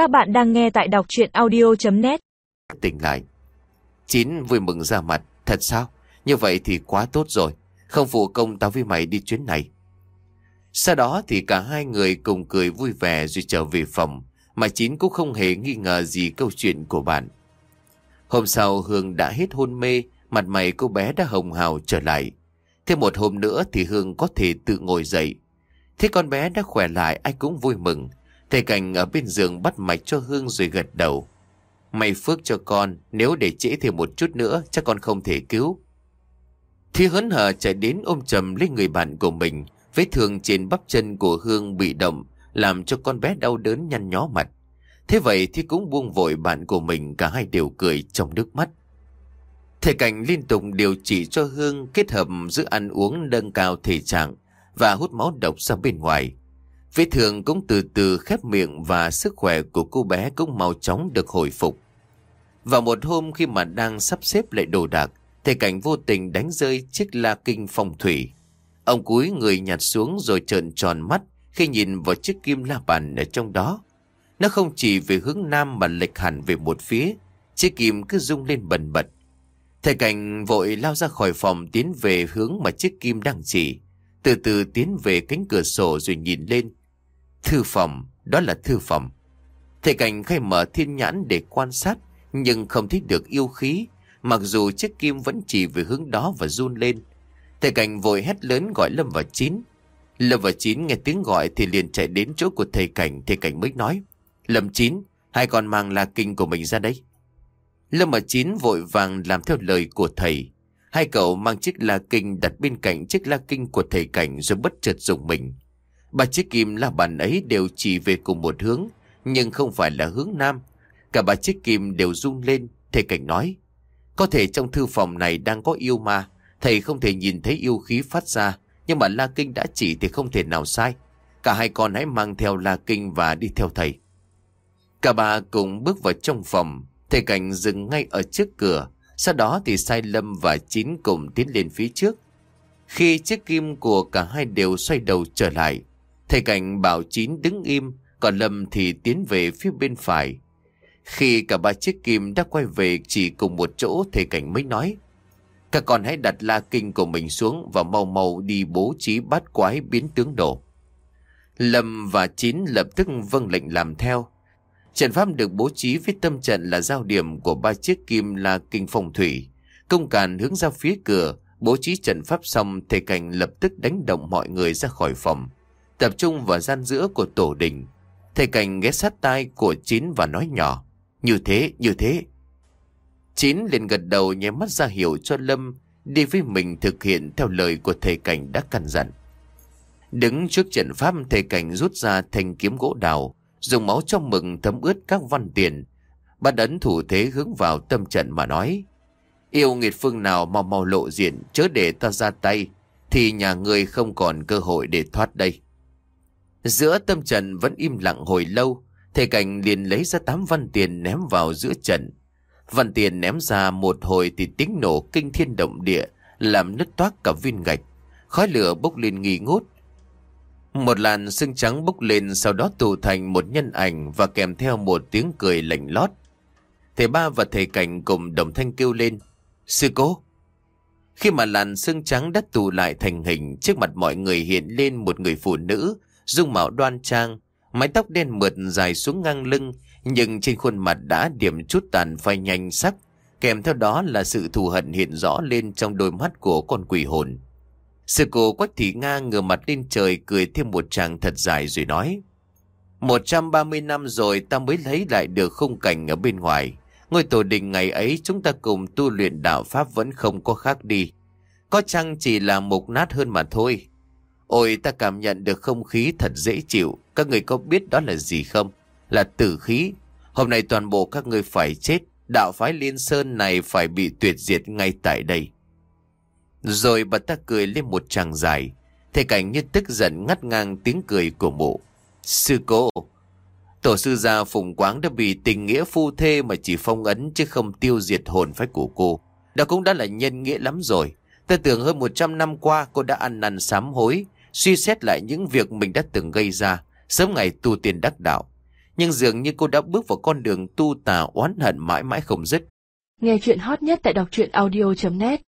Các bạn đang nghe tại đọc chuyện audio.net Tỉnh lại. Chín vui mừng ra mặt. Thật sao? Như vậy thì quá tốt rồi. Không phụ công tao với mày đi chuyến này. Sau đó thì cả hai người cùng cười vui vẻ rồi trở về phòng, Mà Chín cũng không hề nghi ngờ gì câu chuyện của bạn. Hôm sau Hương đã hết hôn mê, Mặt mày cô bé đã hồng hào trở lại. Thêm một hôm nữa thì Hương có thể tự ngồi dậy. Thế con bé đã khỏe lại, ai cũng vui mừng. Thầy Cảnh ở bên giường bắt mạch cho Hương rồi gật đầu. May phước cho con, Nếu để trễ thêm một chút nữa, Chắc con không thể cứu. Thi hớn hở chạy đến ôm chầm lấy người bạn của mình. Vết thương trên bắp chân của Hương bị động, Làm cho con bé đau đớn nhăn nhó mặt. Thế vậy thì cũng buông vội bạn của mình, Cả hai đều cười trong nước mắt. Thầy Cảnh liên tục điều trị cho Hương Kết hợp giữa ăn uống nâng cao thể trạng Và hút máu độc ra bên ngoài. Vết thương cũng từ từ khép miệng Và sức khỏe của cô bé cũng mau chóng được hồi phục Vào một hôm khi mà đang sắp xếp lại đồ đạc Thầy Cảnh vô tình đánh rơi chiếc la kinh phong thủy Ông cúi người nhặt xuống rồi trợn tròn mắt Khi nhìn vào chiếc kim la bàn ở trong đó Nó không chỉ về hướng nam mà lệch hẳn về một phía, Chiếc kim cứ rung lên bần bật Thầy Cảnh vội lao ra khỏi phòng tiến về hướng mà chiếc kim đang chỉ. Từ từ tiến về cánh cửa sổ rồi nhìn lên. Thư phòng, đó là thư phòng. Thầy Cảnh khai mở thiên nhãn để quan sát, nhưng không thấy được yêu khí, mặc dù chiếc kim vẫn chỉ về hướng đó và run lên. Thầy Cảnh vội hét lớn gọi Lâm và Chín. Lâm và Chín nghe tiếng gọi thì liền chạy đến chỗ của thầy Cảnh, thầy Cảnh mới nói. Lâm Chín, hai con mang la kinh của mình ra đây. Lâm và Chín vội vàng làm theo lời của thầy. Hai cậu mang chiếc la kinh đặt bên cạnh chiếc la kinh của thầy Cảnh rồi bất chợt dùng mình. Ba chiếc kim la bàn ấy đều chỉ về cùng một hướng, nhưng không phải là hướng nam. Cả ba chiếc kim đều rung lên, thầy Cảnh nói. Có thể trong thư phòng này đang có yêu ma, thầy không thể nhìn thấy yêu khí phát ra, nhưng mà la kinh đã chỉ thì không thể nào sai. Cả hai con hãy mang theo la kinh và đi theo thầy. Cả ba cùng bước vào trong phòng, Thầy Cảnh dừng ngay ở trước cửa, sau đó thì Sai Lâm và Chín cùng tiến lên phía trước. Khi chiếc kim của cả hai đều xoay đầu trở lại, thầy Cảnh bảo Chín đứng im, còn Lâm thì tiến về phía bên phải. Khi cả ba chiếc kim đã quay về chỉ cùng một chỗ, thầy Cảnh mới nói. Các con hãy đặt la kinh của mình xuống và mau mau đi bố trí bát quái biến tướng đổ. Lâm và Chín lập tức vâng lệnh làm theo. Trận pháp được bố trí với tâm trận là giao điểm của ba chiếc kim là kinh phong thủy. Công càn hướng ra phía cửa, bố trí trận pháp xong thầy cảnh lập tức đánh động mọi người ra khỏi phòng. Tập trung vào gian giữa của tổ đình. Thầy cảnh ghé sát tai của Chín và nói nhỏ. Như thế, như thế. Chín liền gật đầu nhé mắt ra hiểu cho Lâm đi với mình thực hiện theo lời của thầy cảnh đã căn dặn. Đứng trước trận pháp thầy cảnh rút ra thanh kiếm gỗ đào dùng máu trong mừng thấm ướt các văn tiền. Bắt ấn thủ thế hướng vào tâm trận mà nói. Yêu nghiệt phương nào mau mau lộ diện, chớ để ta ra tay, thì nhà ngươi không còn cơ hội để thoát đây. Giữa tâm trận vẫn im lặng hồi lâu, thầy cảnh liền lấy ra tám văn tiền ném vào giữa trận. Văn tiền ném ra một hồi thì tiếng nổ kinh thiên động địa, làm nứt toát cả viên gạch. Khói lửa bốc lên nghi ngút, một làn sương trắng bốc lên sau đó tụ thành một nhân ảnh và kèm theo một tiếng cười lạnh lót. Thầy ba và thầy cảnh cùng đồng thanh kêu lên. Sư cố! Khi mà làn sương trắng đã tụ lại thành hình, trước mặt mọi người hiện lên một người phụ nữ, dung mạo đoan trang, mái tóc đen mượt dài xuống ngang lưng, nhưng trên khuôn mặt đã điểm chút tàn phai nhanh sắc, kèm theo đó là sự thù hận hiện rõ lên trong đôi mắt của con quỷ hồn. Sư cô Quách Thị Nga ngửa mặt lên trời cười thêm một tràng thật dài rồi nói. 130 năm rồi ta mới lấy lại được khung cảnh ở bên ngoài. Ngôi tổ đình ngày ấy chúng ta cùng tu luyện đạo Pháp vẫn không có khác đi. Có chăng chỉ là mục nát hơn mà thôi. Ôi ta cảm nhận được không khí thật dễ chịu. Các người có biết đó là gì không? Là tử khí. Hôm nay toàn bộ các người phải chết. Đạo phái Liên Sơn này phải bị tuyệt diệt ngay tại đây. Rồi bà ta cười lên một tràng dài. Thầy cảnh như tức giận ngắt ngang tiếng cười của mụ. Sư cô, tổ sư gia Phùng Quáng đã bị tình nghĩa phu thê mà chỉ phong ấn chứ không tiêu diệt hồn phách của cô. Đó cũng đã là nhân nghĩa lắm rồi. Ta tưởng hơn 100 năm qua cô đã ăn năn sám hối, suy xét lại những việc mình đã từng gây ra, sớm ngày tu tiên đắc đạo. Nhưng dường như cô đã bước vào con đường tu tà oán hận mãi mãi không dứt. Nghe chuyện hot nhất tại đọc truyện audio.net